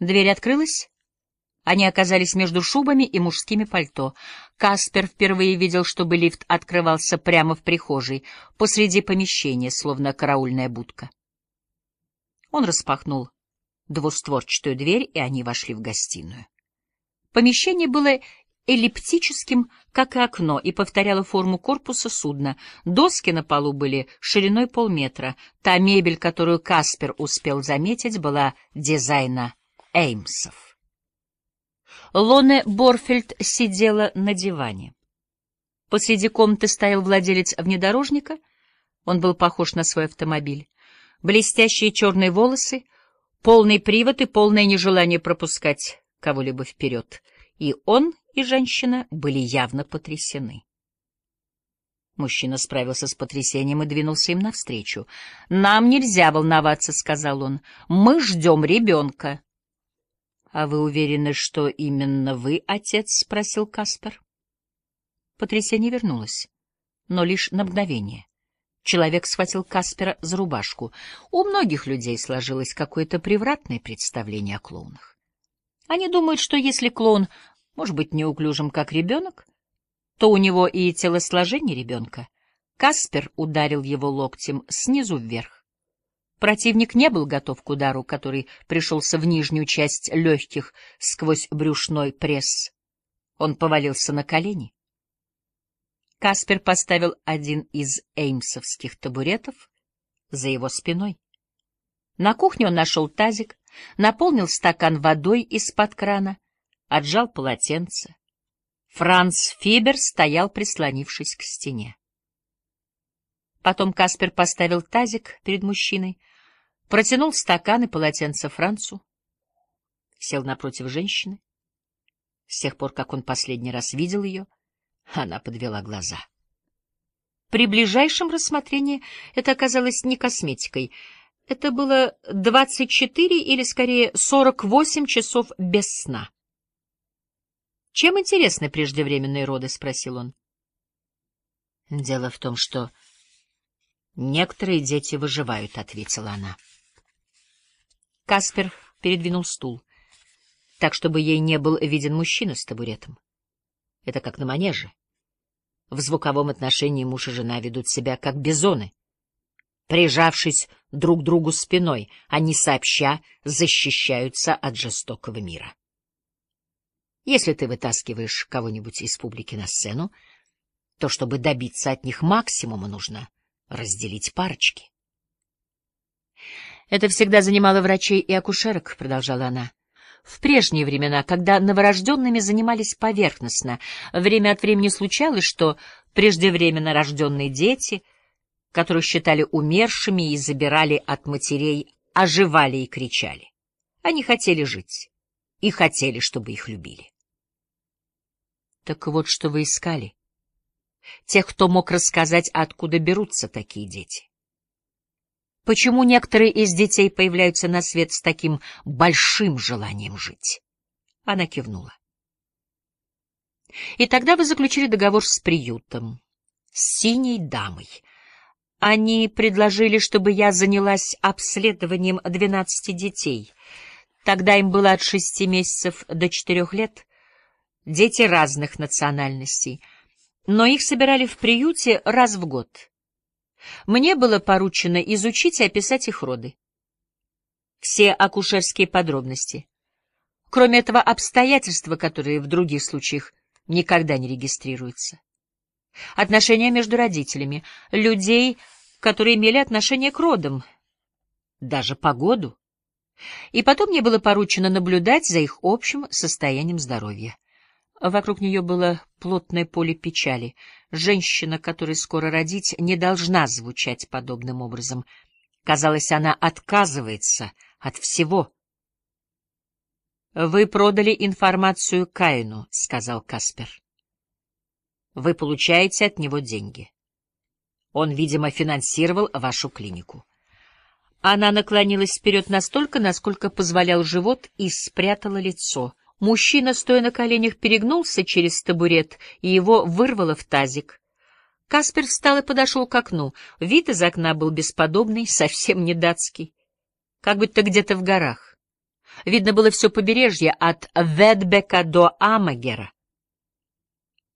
Дверь открылась. Они оказались между шубами и мужскими пальто. Каспер впервые видел, чтобы лифт открывался прямо в прихожей, посреди помещения, словно караульная будка. Он распахнул двустворчатую дверь, и они вошли в гостиную. Помещение было эллиптическим, как и окно, и повторяло форму корпуса судна. Доски на полу были шириной полметра. Та мебель, которую Каспер успел заметить, была дизайна Эймсов. Лоне Борфельд сидела на диване. Посреди комнаты стоял владелец внедорожника. Он был похож на свой автомобиль. Блестящие черные волосы, полный привод и полное нежелание пропускать кого-либо вперед. И он, и женщина были явно потрясены. Мужчина справился с потрясением и двинулся им навстречу. — Нам нельзя волноваться, — сказал он. — Мы ждем ребенка. — А вы уверены, что именно вы отец? — спросил Каспер. Потрясение вернулось, но лишь на мгновение. Человек схватил Каспера за рубашку. У многих людей сложилось какое-то превратное представление о клоунах. Они думают, что если клоун может быть неуклюжим, как ребенок, то у него и телосложение ребенка. Каспер ударил его локтем снизу вверх. Противник не был готов к удару, который пришелся в нижнюю часть легких сквозь брюшной пресс. Он повалился на колени. Каспер поставил один из эймсовских табуретов за его спиной. На кухне он нашел тазик, наполнил стакан водой из-под крана, отжал полотенце. Франц Фибер стоял, прислонившись к стене. Потом Каспер поставил тазик перед мужчиной, протянул стакан и полотенце Францу, сел напротив женщины. С тех пор, как он последний раз видел ее, она подвела глаза. При ближайшем рассмотрении это оказалось не косметикой. Это было 24 или, скорее, 48 часов без сна. Чем интересны преждевременные роды? — спросил он. — Дело в том, что некоторые дети выживают, — ответила она. Каспер передвинул стул, так, чтобы ей не был виден мужчина с табуретом. Это как на манеже. В звуковом отношении муж и жена ведут себя как бизоны. Прижавшись друг к другу спиной, они сообща защищаются от жестокого мира. Если ты вытаскиваешь кого-нибудь из публики на сцену, то, чтобы добиться от них максимума, нужно разделить парочки. Это всегда занимало врачей и акушерок, продолжала она. В прежние времена, когда новорожденными занимались поверхностно, время от времени случалось, что преждевременно рожденные дети, которых считали умершими и забирали от матерей, оживали и кричали. Они хотели жить и хотели, чтобы их любили. Так вот, что вы искали. Тех, кто мог рассказать, откуда берутся такие дети. Почему некоторые из детей появляются на свет с таким большим желанием жить? Она кивнула. И тогда вы заключили договор с приютом, с синей дамой. Они предложили, чтобы я занялась обследованием двенадцати детей. Тогда им было от шести месяцев до четырех лет — дети разных национальностей, но их собирали в приюте раз в год. Мне было поручено изучить и описать их роды. Все акушерские подробности. Кроме этого обстоятельства, которые в других случаях никогда не регистрируются. Отношения между родителями, людей, которые имели отношение к родам, даже погоду. И потом мне было поручено наблюдать за их общим состоянием здоровья. Вокруг нее было плотное поле печали. Женщина, которой скоро родить, не должна звучать подобным образом. Казалось, она отказывается от всего. — Вы продали информацию Каину, — сказал Каспер. — Вы получаете от него деньги. Он, видимо, финансировал вашу клинику. Она наклонилась вперед настолько, насколько позволял живот, и спрятала лицо — Мужчина, стоя на коленях, перегнулся через табурет, и его вырвало в тазик. Каспер встал и подошел к окну. Вид из окна был бесподобный, совсем не датский. Как будто где-то в горах. Видно было все побережье от Ведбека до Амагера.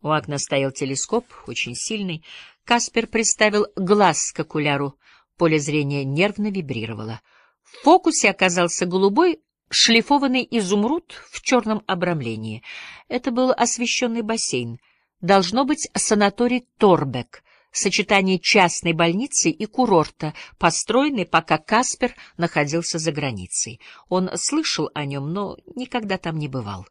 У окна стоял телескоп, очень сильный. Каспер приставил глаз к окуляру. Поле зрения нервно вибрировало. В фокусе оказался голубой шлифованный изумруд в черном обрамлении. Это был освещенный бассейн. Должно быть санаторий Торбек, сочетание частной больницы и курорта, построенный, пока Каспер находился за границей. Он слышал о нем, но никогда там не бывал.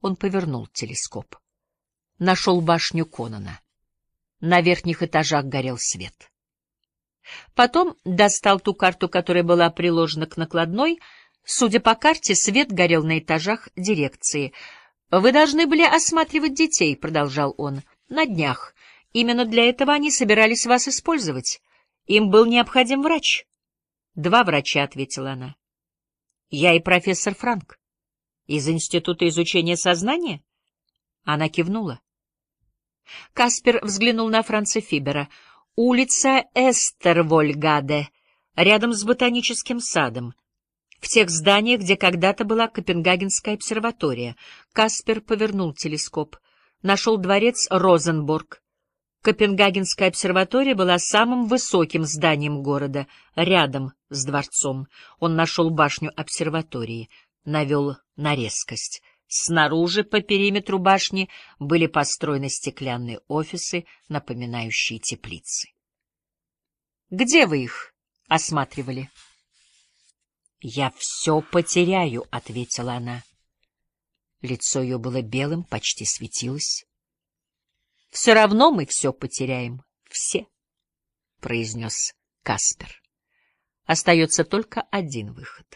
Он повернул телескоп. Нашел башню Конона. На верхних этажах горел свет. Потом достал ту карту, которая была приложена к накладной. Судя по карте, свет горел на этажах дирекции. «Вы должны были осматривать детей», — продолжал он, — «на днях. Именно для этого они собирались вас использовать. Им был необходим врач». «Два врача», — ответила она. «Я и профессор Франк. Из Института изучения сознания?» Она кивнула. Каспер взглянул на Франца Фибера — Улица Эстервольгаде, рядом с ботаническим садом. В тех зданиях, где когда-то была Копенгагенская обсерватория, Каспер повернул телескоп. Нашел дворец Розенбург. Копенгагенская обсерватория была самым высоким зданием города, рядом с дворцом. Он нашел башню обсерватории, навел на резкость. Снаружи по периметру башни были построены стеклянные офисы, напоминающие теплицы. «Где вы их осматривали?» «Я все потеряю», — ответила она. Лицо ее было белым, почти светилось. «Все равно мы все потеряем, все», — произнес Каспер. «Остается только один выход.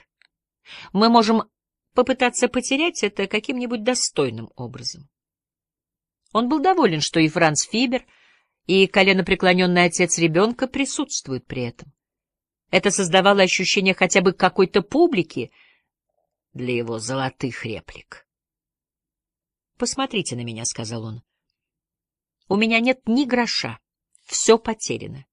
Мы можем попытаться потерять это каким-нибудь достойным образом. Он был доволен, что и Франц Фибер, и коленопреклоненный отец ребенка присутствуют при этом. Это создавало ощущение хотя бы какой-то публики для его золотых реплик. «Посмотрите на меня», — сказал он. «У меня нет ни гроша, все потеряно.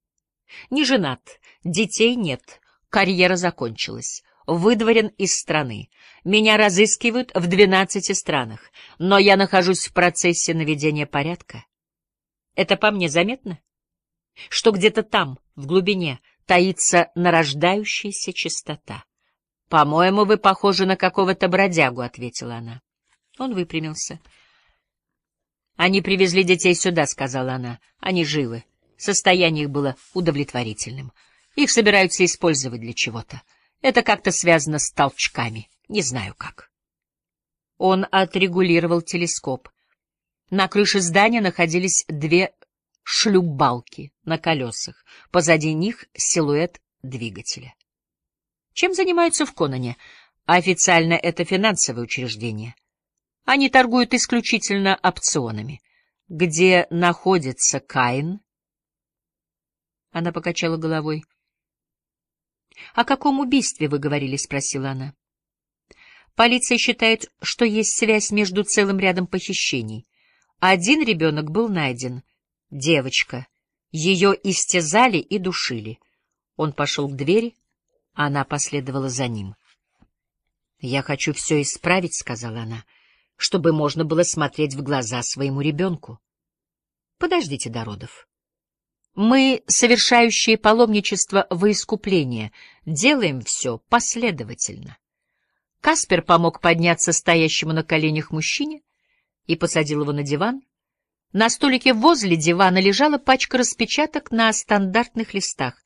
Не женат, детей нет, карьера закончилась выдворен из страны. Меня разыскивают в двенадцати странах, но я нахожусь в процессе наведения порядка. Это по мне заметно? Что где-то там, в глубине, таится нарождающаяся чистота. «По-моему, вы похожи на какого-то бродягу», — ответила она. Он выпрямился. «Они привезли детей сюда», — сказала она. «Они живы. Состояние их было удовлетворительным. Их собираются использовать для чего-то. Это как-то связано с толчками. Не знаю как. Он отрегулировал телескоп. На крыше здания находились две шлюпбалки на колесах. Позади них силуэт двигателя. Чем занимаются в Кононе? Официально это финансовое учреждение. Они торгуют исключительно опционами. Где находится Каин? Она покачала головой. — О каком убийстве вы говорили? — спросила она. Полиция считает, что есть связь между целым рядом похищений. Один ребенок был найден. Девочка. Ее истязали и душили. Он пошел к двери, а она последовала за ним. «Я хочу все исправить», — сказала она, — «чтобы можно было смотреть в глаза своему ребенку». «Подождите до родов». Мы, совершающие паломничество во искупление, делаем все последовательно. Каспер помог подняться стоящему на коленях мужчине и посадил его на диван. На столике возле дивана лежала пачка распечаток на стандартных листах.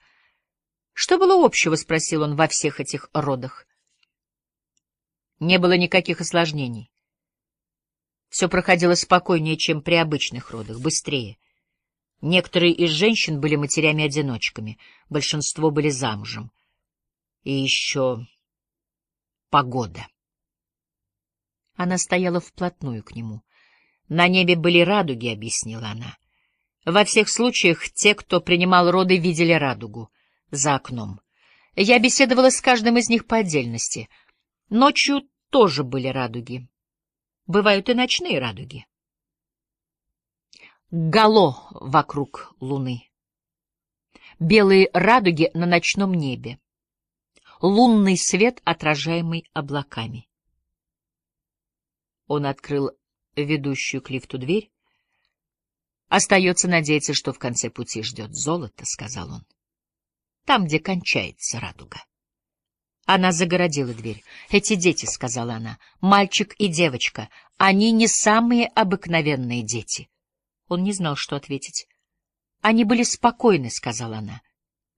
«Что было общего?» — спросил он во всех этих родах. Не было никаких осложнений. Все проходило спокойнее, чем при обычных родах, быстрее. Некоторые из женщин были матерями-одиночками, большинство были замужем. И еще погода. Она стояла вплотную к нему. На небе были радуги, — объяснила она. Во всех случаях те, кто принимал роды, видели радугу за окном. Я беседовала с каждым из них по отдельности. Ночью тоже были радуги. Бывают и ночные радуги гало вокруг луны. Белые радуги на ночном небе. Лунный свет, отражаемый облаками. Он открыл ведущую к лифту дверь. «Остается надеяться, что в конце пути ждет золото», — сказал он. «Там, где кончается радуга». Она загородила дверь. «Эти дети», — сказала она, — «мальчик и девочка, они не самые обыкновенные дети». Он не знал, что ответить. «Они были спокойны», — сказала она.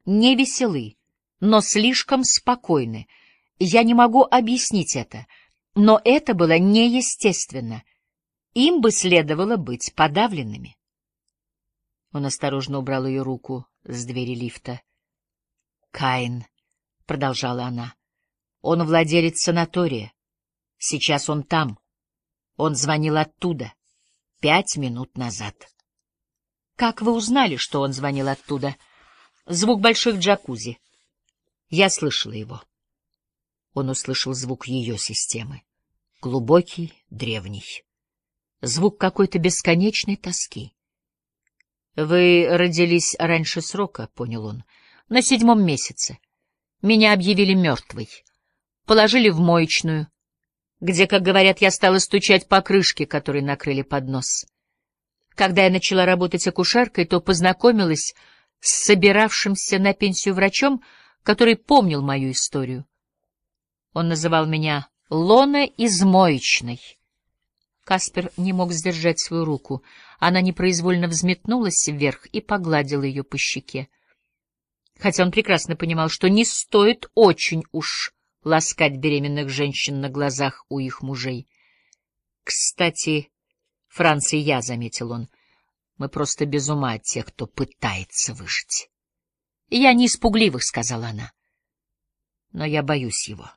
«Не веселы, но слишком спокойны. Я не могу объяснить это, но это было неестественно. Им бы следовало быть подавленными». Он осторожно убрал ее руку с двери лифта. «Каин», — продолжала она, — «он владелец санатория. Сейчас он там. Он звонил оттуда пять минут назад». Как вы узнали, что он звонил оттуда? Звук больших джакузи. Я слышала его. Он услышал звук ее системы. Глубокий, древний. Звук какой-то бесконечной тоски. Вы родились раньше срока, понял он, на седьмом месяце. Меня объявили мертвой. Положили в моечную, где, как говорят, я стала стучать по крышке, которой накрыли поднос. Когда я начала работать акушеркой, то познакомилась с собиравшимся на пенсию врачом, который помнил мою историю. Он называл меня Лона из моечной. Каспер не мог сдержать свою руку. Она непроизвольно взметнулась вверх и погладила ее по щеке. Хотя он прекрасно понимал, что не стоит очень уж ласкать беременных женщин на глазах у их мужей. Кстати, Франц и я, — заметил он, — мы просто без ума от тех, кто пытается выжить. — Я не испугливых, — сказала она, — но я боюсь его.